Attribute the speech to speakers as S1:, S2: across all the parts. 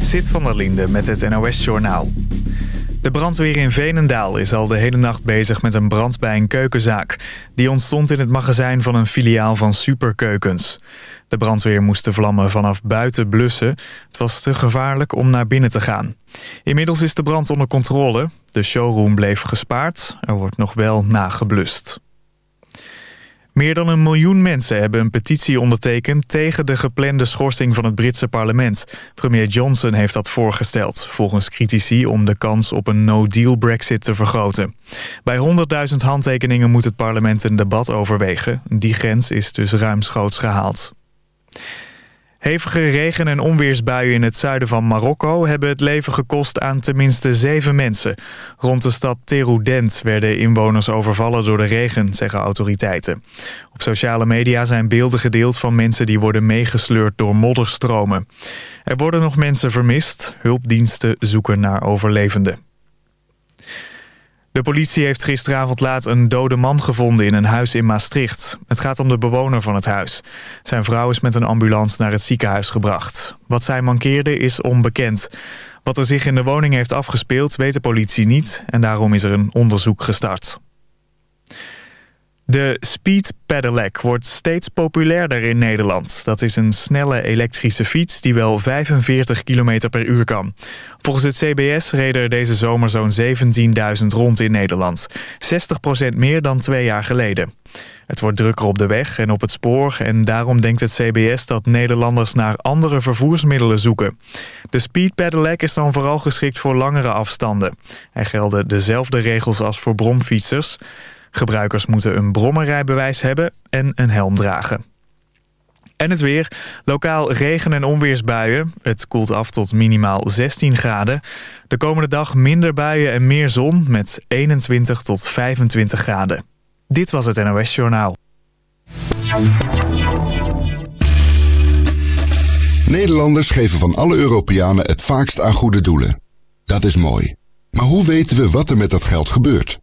S1: Zit van der Linde met het NOS-journaal. De brandweer in Veenendaal is al de hele nacht bezig met een brand bij een keukenzaak. Die ontstond in het magazijn van een filiaal van Superkeukens. De brandweer moest de vlammen vanaf buiten blussen. Het was te gevaarlijk om naar binnen te gaan. Inmiddels is de brand onder controle. De showroom bleef gespaard. Er wordt nog wel nageblust. Meer dan een miljoen mensen hebben een petitie ondertekend... tegen de geplande schorsing van het Britse parlement. Premier Johnson heeft dat voorgesteld, volgens critici... om de kans op een no-deal brexit te vergroten. Bij 100.000 handtekeningen moet het parlement een debat overwegen. Die grens is dus ruimschoots gehaald. Hevige regen- en onweersbuien in het zuiden van Marokko... hebben het leven gekost aan tenminste zeven mensen. Rond de stad Teroudent werden inwoners overvallen door de regen, zeggen autoriteiten. Op sociale media zijn beelden gedeeld van mensen die worden meegesleurd door modderstromen. Er worden nog mensen vermist. Hulpdiensten zoeken naar overlevenden. De politie heeft gisteravond laat een dode man gevonden in een huis in Maastricht. Het gaat om de bewoner van het huis. Zijn vrouw is met een ambulance naar het ziekenhuis gebracht. Wat zij mankeerde is onbekend. Wat er zich in de woning heeft afgespeeld weet de politie niet... en daarom is er een onderzoek gestart. De Speed Pedelec wordt steeds populairder in Nederland. Dat is een snelle elektrische fiets die wel 45 km per uur kan. Volgens het CBS reden er deze zomer zo'n 17.000 rond in Nederland. 60% meer dan twee jaar geleden. Het wordt drukker op de weg en op het spoor... en daarom denkt het CBS dat Nederlanders naar andere vervoersmiddelen zoeken. De Speed Pedelec is dan vooral geschikt voor langere afstanden. Er gelden dezelfde regels als voor bromfietsers... Gebruikers moeten een brommerrijbewijs hebben en een helm dragen. En het weer. Lokaal regen- en onweersbuien. Het koelt af tot minimaal 16 graden. De komende dag minder buien en meer zon met 21 tot 25 graden. Dit was het NOS Journaal.
S2: Nederlanders geven van alle Europeanen het vaakst aan goede doelen. Dat is mooi. Maar hoe weten we wat er met dat geld gebeurt?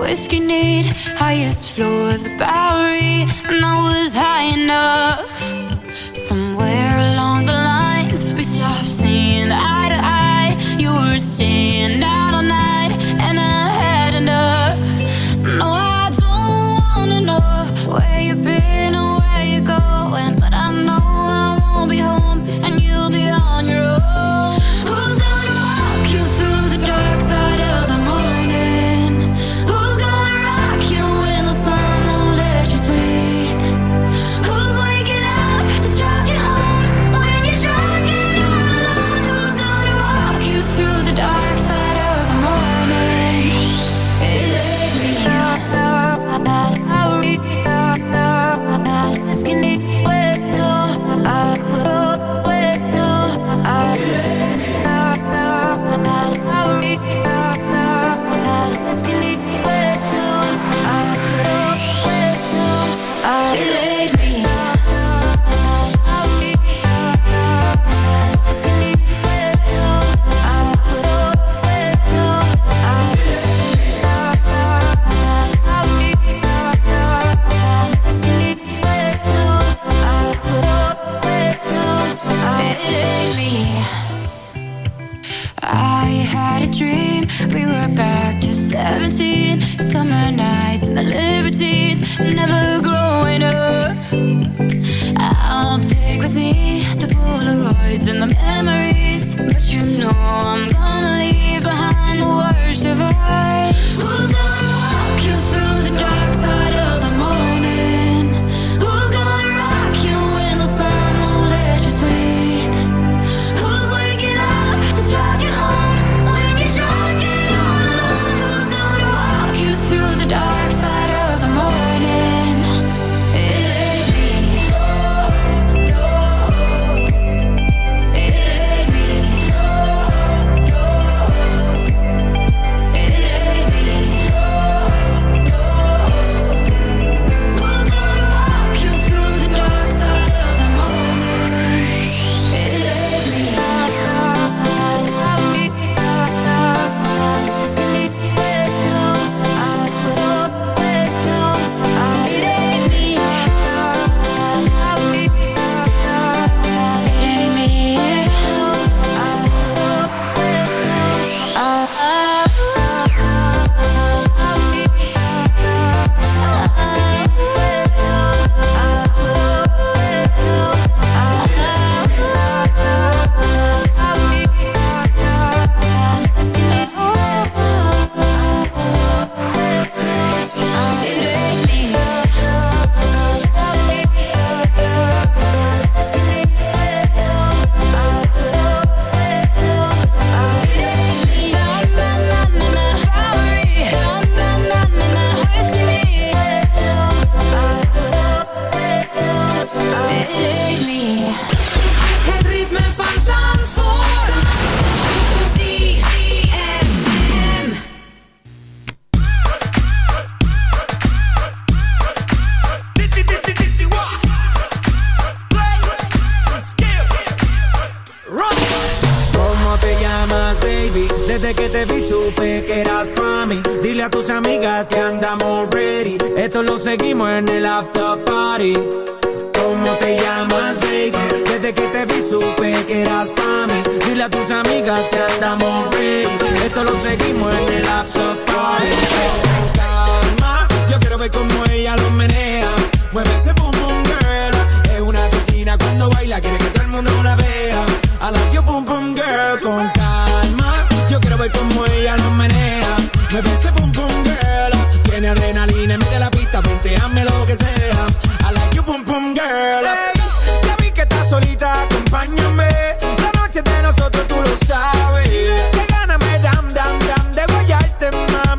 S3: whiskey need? Highest floor of the Bowery. And I was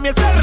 S3: yourself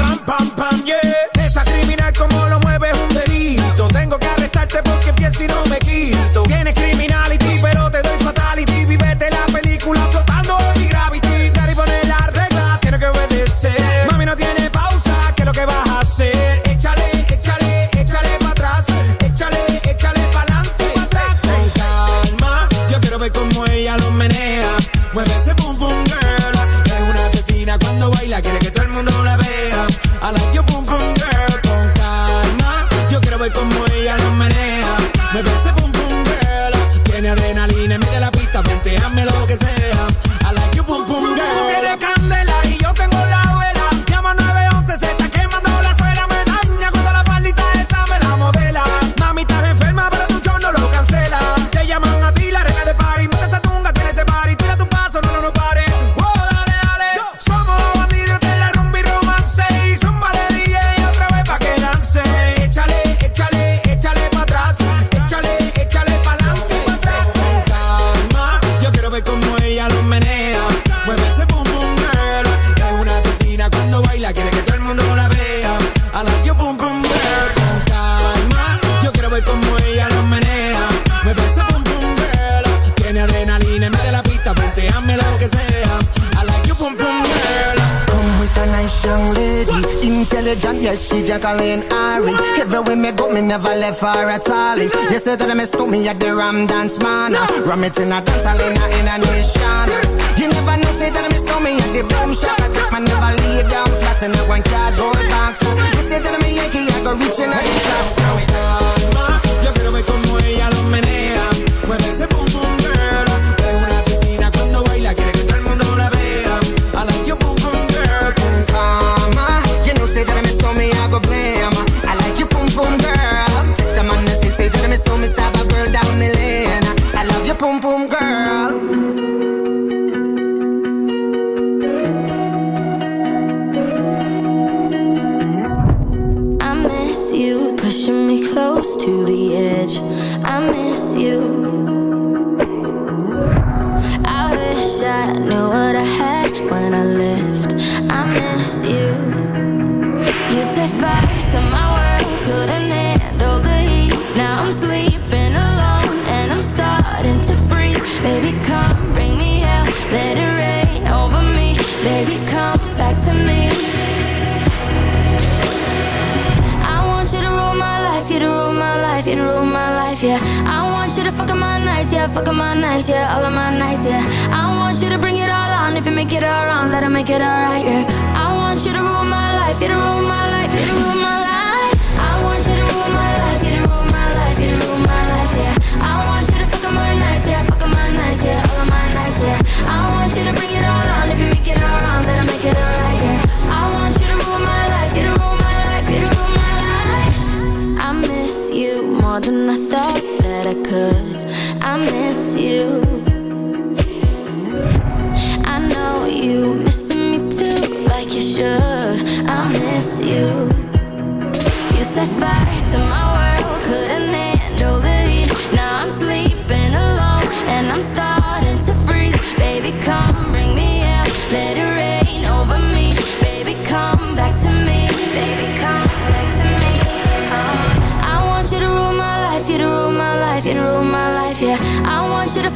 S3: me
S4: tonight.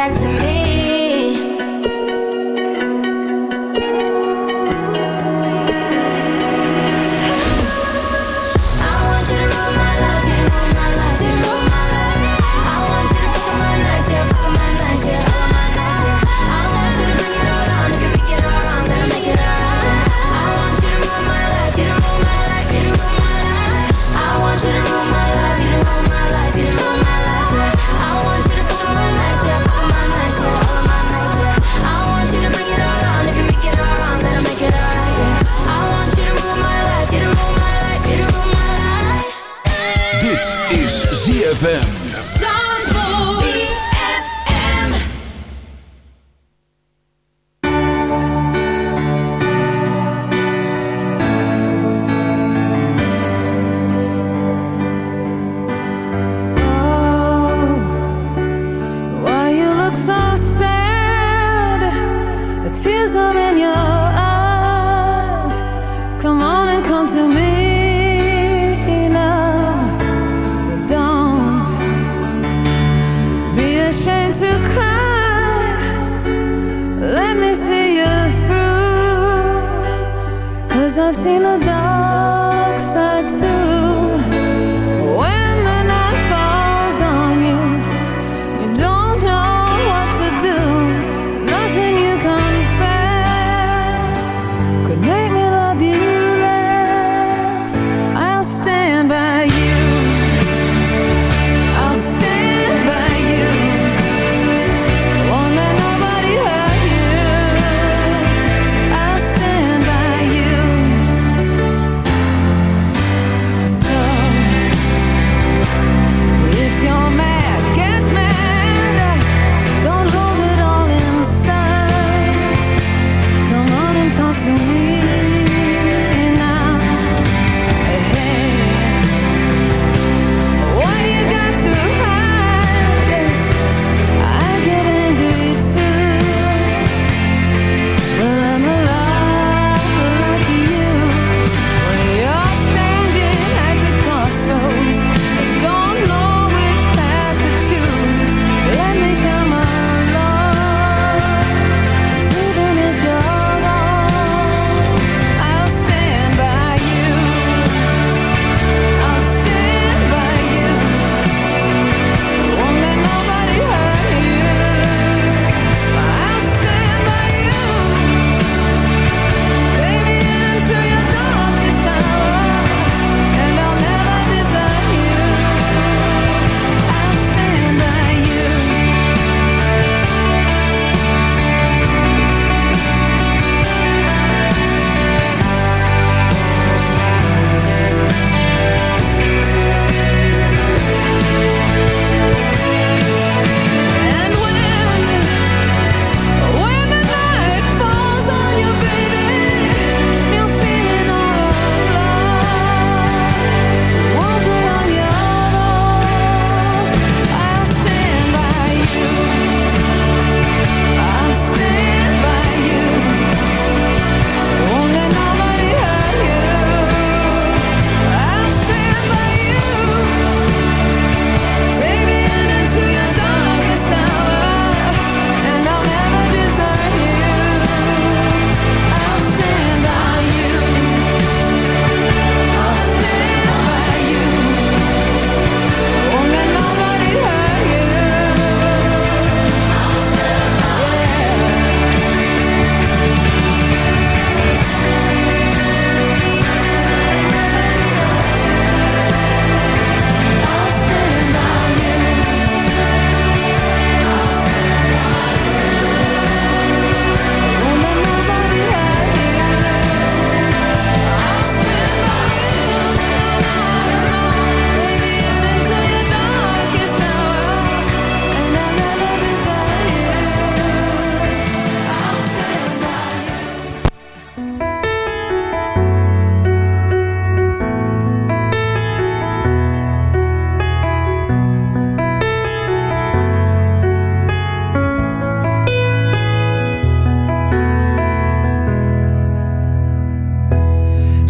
S3: back to chisel in your eyes. Come on and come to me now. Don't be ashamed to cry. Let me see you through. Cause
S5: I've seen a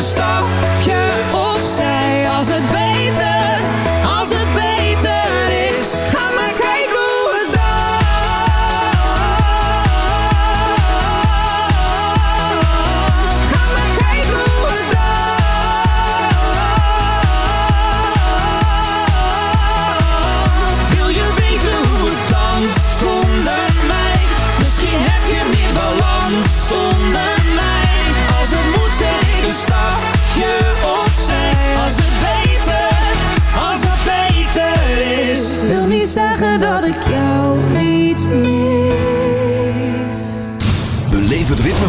S6: stapje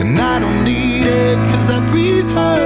S7: And I don't need it cause I breathe her.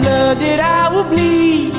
S8: Blood that I will bleed.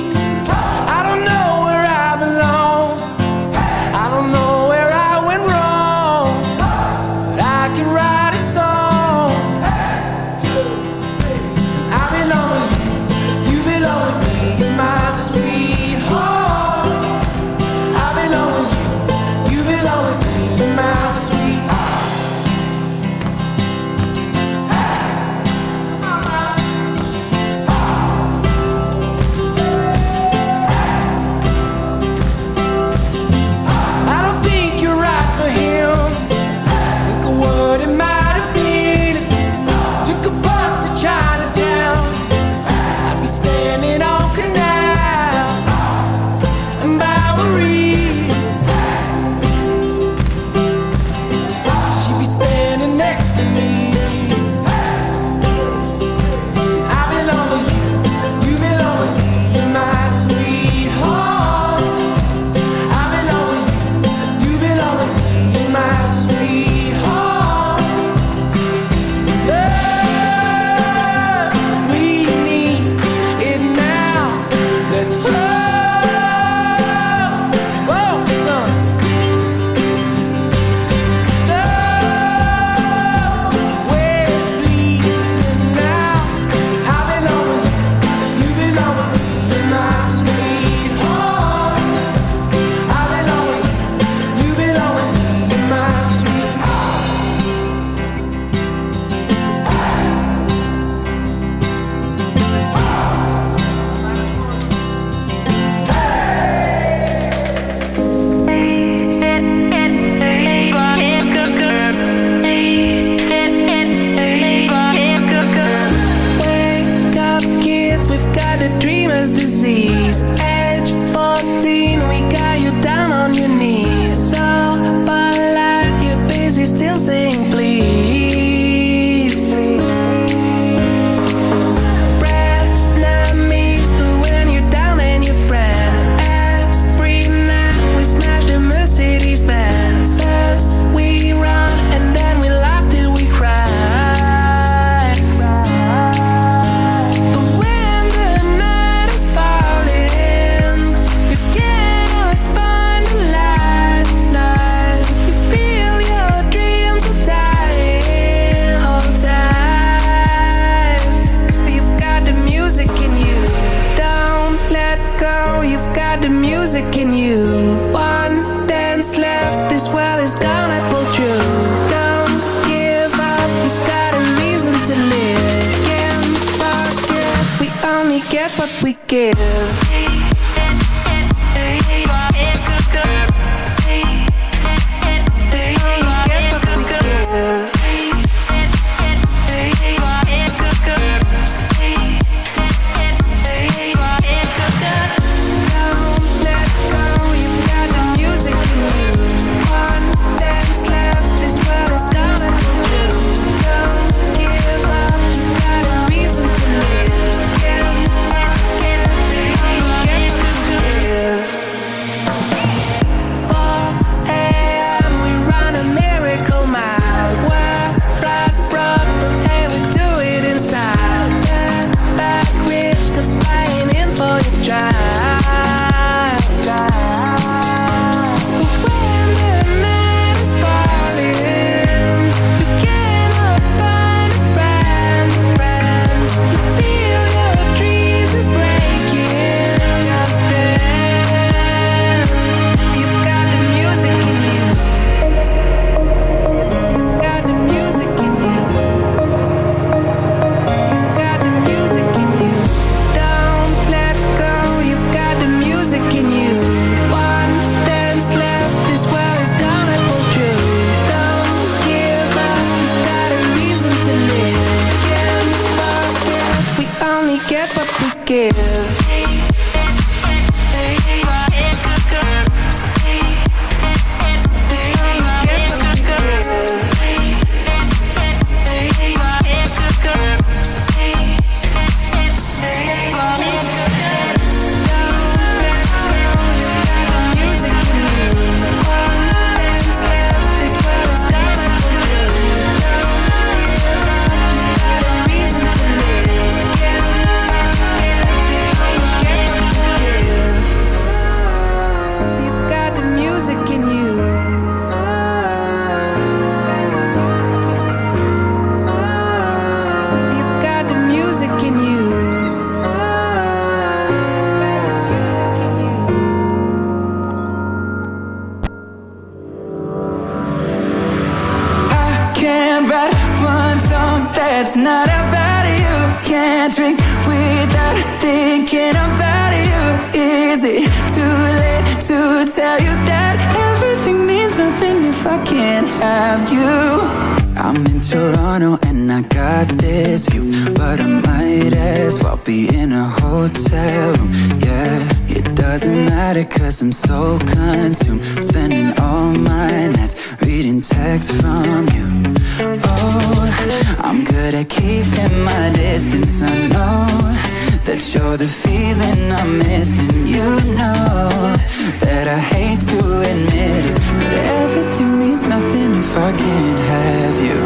S8: If I
S9: can't
S10: have you.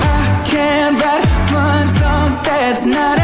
S10: I can't write one song that's not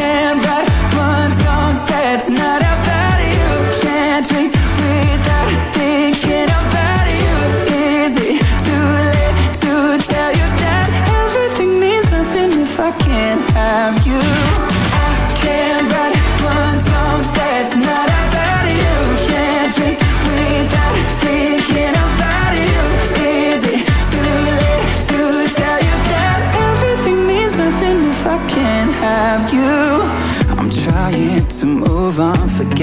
S10: Have you? Can't drink without thinking about you. Easy to let to tell you that everything means nothing if I can't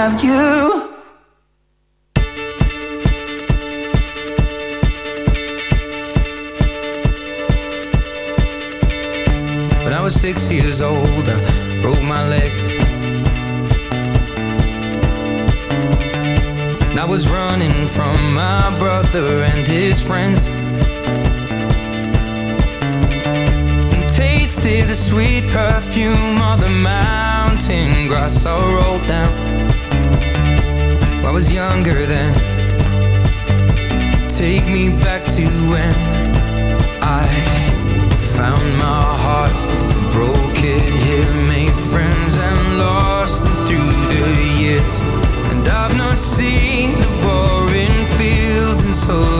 S10: Have you?
S11: When I was six years old, I broke my leg. And I was running from my brother and his friends. And tasted the sweet perfume of the mountain grass I rolled down. I was younger then. Take me back to when I found my heart, broke it here, made friends and lost them through the years. And I've not seen the boring fields and so